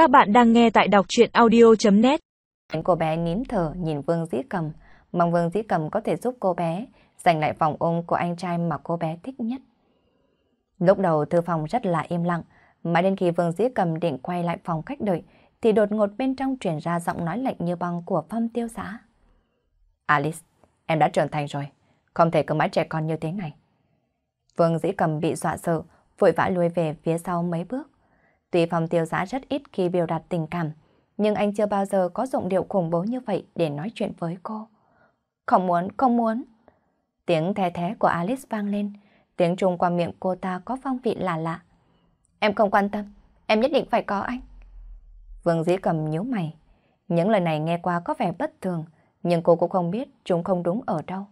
Các bạn đang nghe tại đọc chuyện audio.net Cô bé nín thở nhìn Vương Dĩ Cầm, mong Vương Dĩ Cầm có thể giúp cô bé giành lại vòng ôm của anh trai mà cô bé thích nhất. Lúc đầu thư phòng rất là im lặng, mãi đến khi Vương Dĩ Cầm định quay lại phòng khách đợi, thì đột ngột bên trong truyền ra giọng nói lạnh như băng của Phong Tiêu Xã. Alice, em đã trưởng thành rồi, không thể cứ mãi trẻ con như thế này. Vương Dĩ Cầm bị dọa sợ, vội vã lùi về phía sau mấy bước. Tuy phòng Tiêu giá rất ít khi biểu đạt tình cảm, nhưng anh chưa bao giờ có giọng điệu khủng bố như vậy để nói chuyện với cô. Không muốn, không muốn. Tiếng thè thé của Alice vang lên, tiếng trung qua miệng cô ta có phong vị lạ lạ. Em không quan tâm, em nhất định phải có anh. Vương Dĩ Cầm nhíu mày. Những lời này nghe qua có vẻ bất thường, nhưng cô cũng không biết chúng không đúng ở đâu.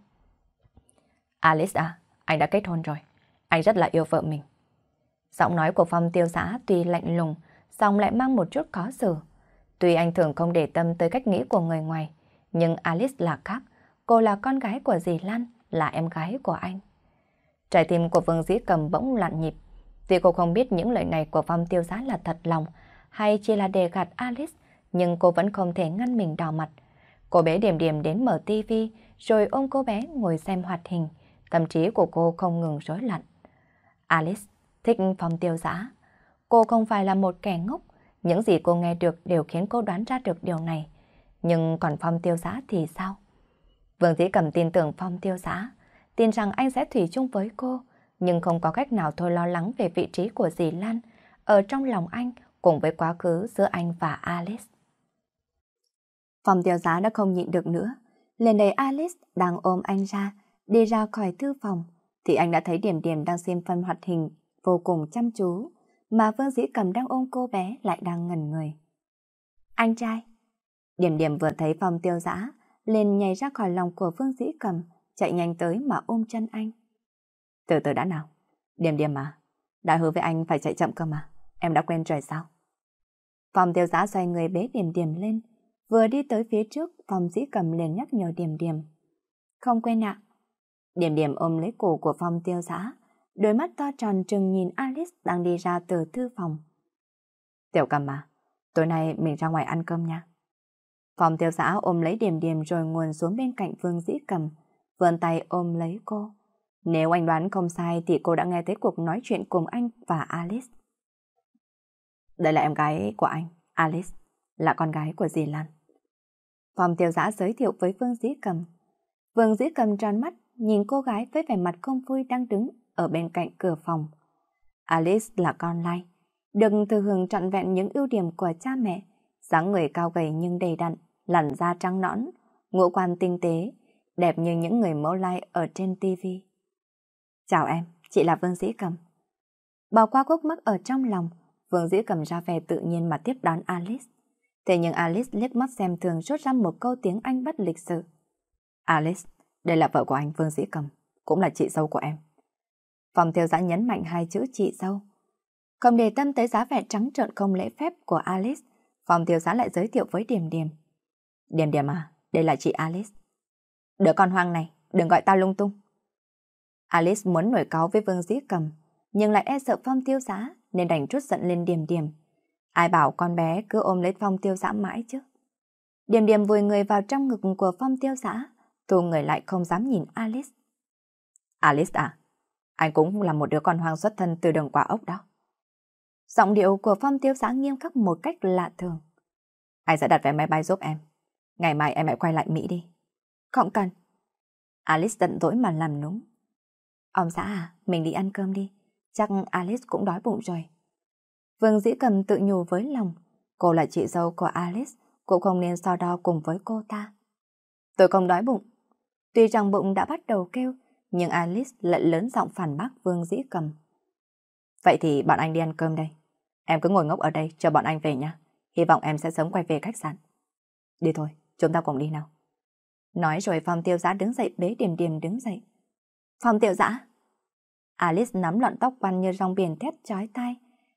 Alice à, anh đã kết hôn rồi. Anh rất là yêu vợ mình. Giọng nói của Phong tiêu giã tuy lạnh lùng, song lại mang một chút khó xử. Tuy anh thường không để tâm tới cách nghĩ của người ngoài, nhưng Alice là khác. Cô là con gái của dì Lan, là em gái của anh. Trái tim của Vương Dĩ Cầm bỗng lặn nhịp. Tuy cô không biết những lời này của Phong tiêu giá là thật lòng, hay chỉ là đề gạt Alice, nhưng cô vẫn không thể ngăn mình đỏ mặt. Cô bé điểm điểm đến mở tivi, rồi ôm cô bé ngồi xem hoạt hình. Tâm trí của cô không ngừng rối loạn. Alice thích Phong tiêu giã. Cô không phải là một kẻ ngốc, những gì cô nghe được đều khiến cô đoán ra được điều này. Nhưng còn Phong tiêu giã thì sao? Vương Dĩ Cầm tin tưởng Phong tiêu giã, tin rằng anh sẽ thủy chung với cô, nhưng không có cách nào thôi lo lắng về vị trí của dì Lan ở trong lòng anh cùng với quá khứ giữa anh và Alice. Phong tiêu giá đã không nhịn được nữa, lên đây Alice đang ôm anh ra, đi ra khỏi thư phòng, thì anh đã thấy Điểm Điểm đang xem phân hoạt hình vô cùng chăm chú, mà Vương Dĩ Cầm đang ôm cô bé lại đang ngẩn người. Anh trai! Điểm Điểm vừa thấy phòng tiêu giã, liền nhảy ra khỏi lòng của Vương Dĩ Cầm, chạy nhanh tới mà ôm chân anh. Từ từ đã nào. Điểm điểm mà. Đã hứa với anh phải chạy chậm cơ mà. Em đã quen rồi sao? Phòng tiêu giã xoay người bế điểm điểm lên. Vừa đi tới phía trước, phòng dĩ cầm liền nhắc nhở điểm điểm. Không quen ạ. Điểm điểm ôm lấy cổ của phòng tiêu giã. Đôi mắt to tròn trừng nhìn Alice đang đi ra từ thư phòng. Tiểu cầm à tối nay mình ra ngoài ăn cơm nha. Phòng tiêu giã ôm lấy điểm điểm rồi nguồn xuống bên cạnh Vương Dĩ Cầm, vươn tay ôm lấy cô. Nếu anh đoán không sai thì cô đã nghe thấy cuộc nói chuyện cùng anh và Alice. Đây là em gái của anh, Alice, là con gái của dì Lan. Phòng tiêu giã giới thiệu với Vương Dĩ Cầm. Vương Dĩ Cầm tròn mắt, nhìn cô gái với vẻ mặt không vui đang đứng ở bên cạnh cửa phòng. Alice là con lai, được thừa hưởng trọn vẹn những ưu điểm của cha mẹ, dáng người cao gầy nhưng đầy đặn, làn da trắng nõn, ngũ quan tinh tế, đẹp như những người mẫu lai ở trên tivi. Chào em, chị là Vương Dĩ Cầm. Bỏ qua khúc mắc ở trong lòng, Vương Dĩ Cầm ra vẻ tự nhiên mà tiếp đón Alice. Thế nhưng Alice liếc mắt xem thường rút ra một câu tiếng Anh bất lịch sự. Alice, đây là vợ của anh Vương Dĩ Cầm, cũng là chị dâu của em. Phòng thiếu giã nhấn mạnh hai chữ chị dâu. Không để tâm tới giá vẻ trắng trợn không lễ phép của Alice, phòng tiêu giã lại giới thiệu với Điềm Điềm. Điềm Điềm à, đây là chị Alice. Đứa con hoang này, đừng gọi tao lung tung. Alice muốn nổi cáo với Vương Dĩ Cầm, nhưng lại e sợ Phong tiêu giã nên đành trút giận lên Điềm Điềm. Ai bảo con bé cứ ôm lấy Phong tiêu giã mãi chứ. Điềm Điềm vùi người vào trong ngực của Phong tiêu giã, thu người lại không dám nhìn Alice. Alice à, anh cũng là một đứa con hoang xuất thân từ đường quả ốc đó. Giọng điệu của Phong tiêu giã nghiêm khắc một cách lạ thường. Anh sẽ đặt vé máy bay giúp em. Ngày mai em hãy quay lại Mỹ đi. Không cần. Alice tận dỗi mà làm núng. Ông xã à, mình đi ăn cơm đi. Chắc Alice cũng đói bụng rồi. Vương Dĩ Cầm tự nhủ với lòng. Cô là chị dâu của Alice, cũng không nên so đo cùng với cô ta. Tôi không đói bụng. Tuy rằng bụng đã bắt đầu kêu, nhưng Alice lại lớn giọng phản bác Vương Dĩ Cầm. Vậy thì bọn anh đi ăn cơm đây. Em cứ ngồi ngốc ở đây chờ bọn anh về nha. Hy vọng em sẽ sớm quay về khách sạn. Đi thôi, chúng ta cùng đi nào. Nói rồi Phong Tiêu Giã đứng dậy bế Điềm Điềm đứng dậy. Phong Tiêu Giã. Alice nắm lọn tóc quăn như rong biển thét chói tai.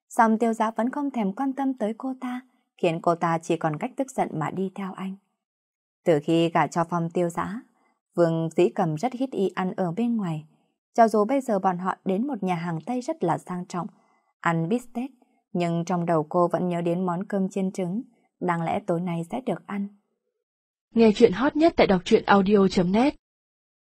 Xong Tiêu Giã vẫn không thèm quan tâm tới cô ta, khiến cô ta chỉ còn cách tức giận mà đi theo anh. Từ khi gả cho Phong Tiêu Giã, Vương Dĩ Cầm rất hít y ăn ở bên ngoài. Cho dù bây giờ bọn họ đến một nhà hàng Tây rất là sang trọng, ăn bít tết, nhưng trong đầu cô vẫn nhớ đến món cơm chiên trứng, đáng lẽ tối nay sẽ được ăn. Nghe chuyện hot nhất tại đọc truyện audio.net